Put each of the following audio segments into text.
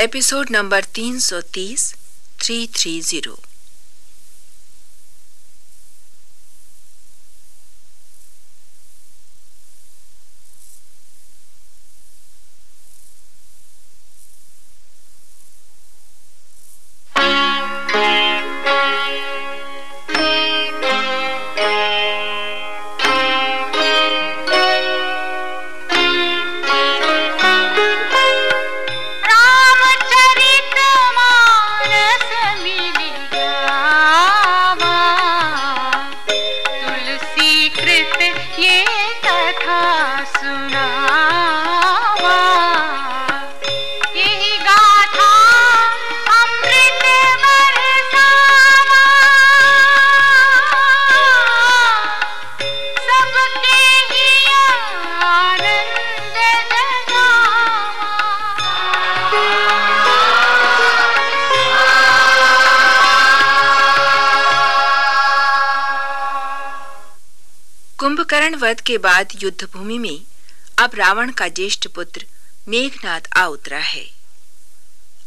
Episode number 330 330 करण वध के बाद युद्ध भूमि में अब रावण का ज्येष्ठ पुत्र मेघनाथ आ उतरा है।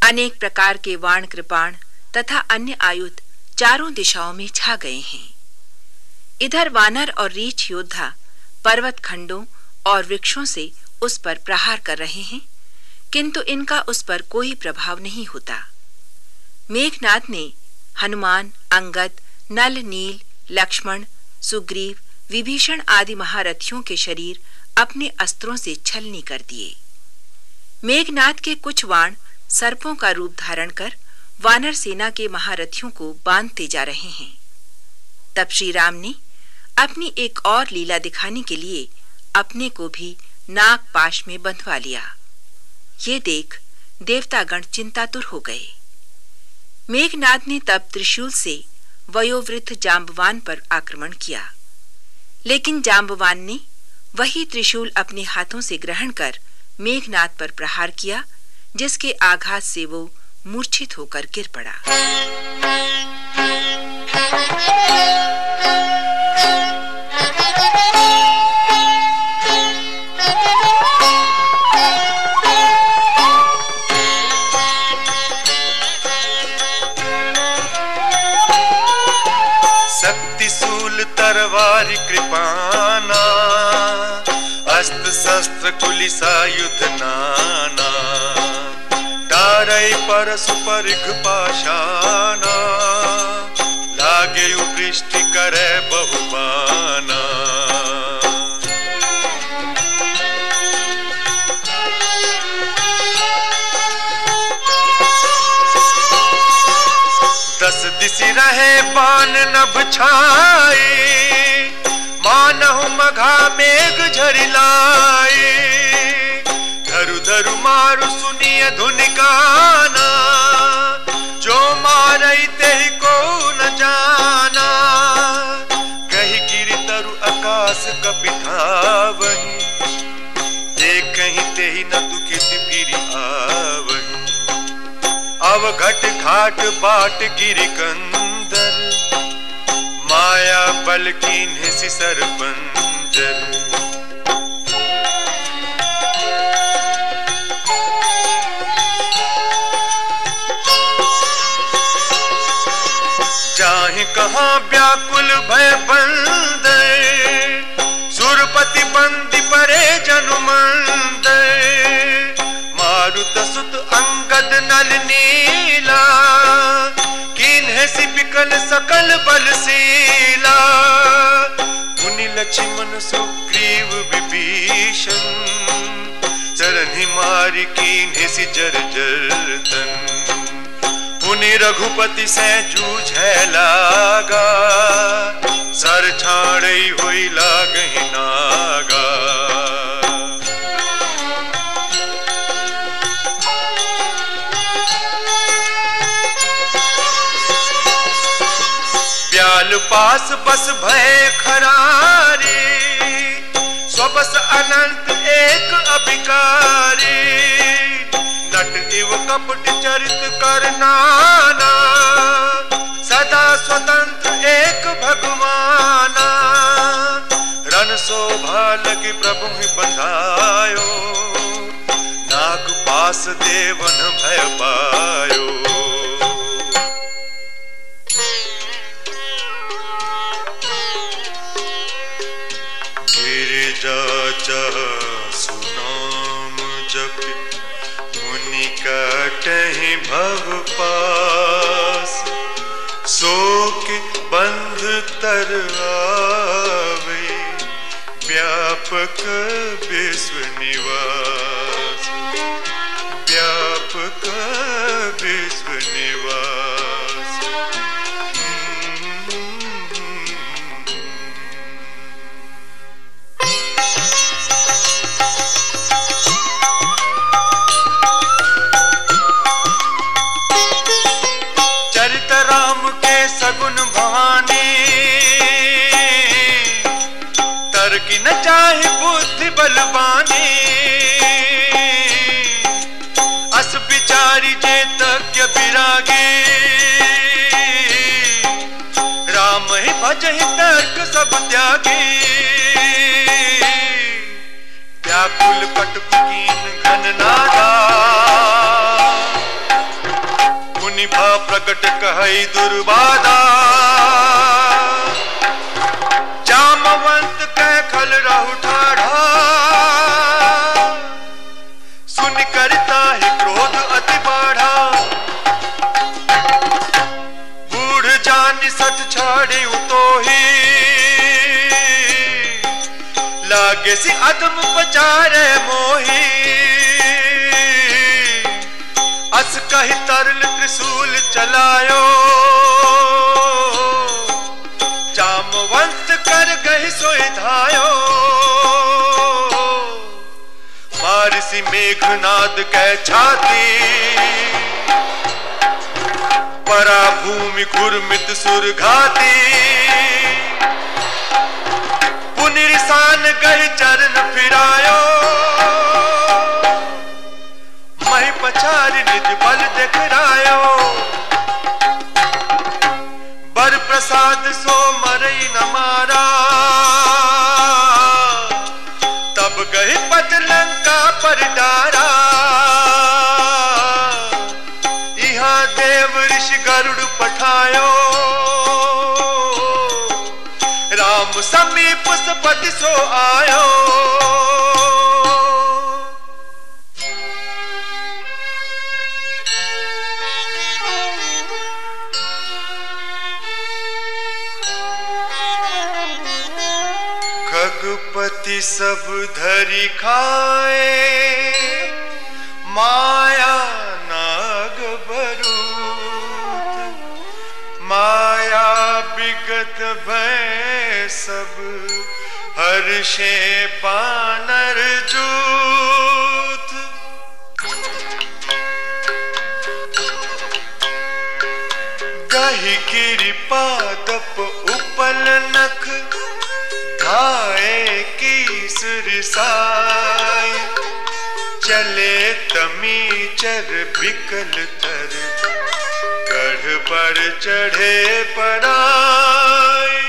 अनेक प्रकार के वाण कृपाण तथा अन्य आयुध चारों दिशाओं में छा गए हैं। इधर वानर और रीछ योद्धा पर्वत खंडों और वृक्षों से उस पर प्रहार कर रहे हैं, किंतु इनका उस पर कोई प्रभाव नहीं होता। मेघनाथ ने हनुमान, अंगद, नल, नील, लक्ष्मण, सुग्रीव विभीषण आदि महारथियों के शरीर अपने अस्त्रों से छलनी कर दिए। मेघनाथ के कुछ वाण सर्पों का रूप धारण कर वानर सेना के महारथियों को बांधते जा रहे हैं। तब श्री राम ने अपनी एक और लीला दिखाने के लिए अपने को भी नाग पाश में बंधवा लिया। ये देख देवतागण चिंतातुर हो गए। मेघनाथ ने तब त्रिशूल से वयोवृद्ध जाम्बवान पर आक्रमण किया। लेकिन जाम्बवान ने वही त्रिशूल अपने हाथों से ग्रहण कर मेघनाथ पर प्रहार किया, जिसके आघात से वो मूर्छित होकर गिर पड़ा। तरवारी कृपाना अस्त्र शस्त्र कुलिसा युध नाना डारई पर सुपरिघ पाशाना लागे वृष्टि करे बहुमाना दिशि रहे बान नभ छाए, मानहु मघा मेघ झरिलाए धरु धरु मारु सुनिय धुन गाना जो मारई ते को न जाना। कही गिर तरु आकाश कपिठावही देखही ते न दुखित फिर आवही। अब घट घाट बाट गिर कंदर माया बल की निसी सरपंजर। कहा व्याकुल भय बंद सकल बलशीला मुनि लक्ष्मण सुग्रीव विभीषण, चरण मारी की निसी जर जर्दन पुनि रघुपति से जूझ लागा, सर छाड़ई हुई लाग नागा। पास बस भय खरारी। स्वबस अनंत एक अभिकारी। नट इव कपट चरित कर नाना। सदा स्वतंत्र एक भगवाना। रन शोभा लगी प्रभु बंधायो। नाग देवन भय पायो। सुनाम जप मुनि कटहि भव पास। शोक बंध तर आवे व्यापक विश्व निवास। व्यापक अस तज्ञ राम तर्क सब त्यागे। व्याकुल कटकुकीन घन नादा। मुनि कहई दुर्बादा सुन करता ही क्रोध अति बाढ़ा। बूढ़ जान सठ छाड़ी तो ही। लागे सी अदम पचारे मोही। अस कही तरल त्रिशूल चलायो। मेघनाद कै छाती। परा भूमि घुरमित सुर घाती। पुनिरसान गई चरण फिरायो। मही पछारी निज बल देखरायो बर प्रसाद सो मरई न मारा। गई पत लंका पर डारा। देव ऋषि गरुड़ पठायो। राम समीप सो आयो। खगपति सब धरि खाए। माया नाग बरूत। माया विगत भय सब हर्षे बानर जूत। गही गिरि पादप की चले तमी चर बिकल तर गढ़ पर चढ़े पराय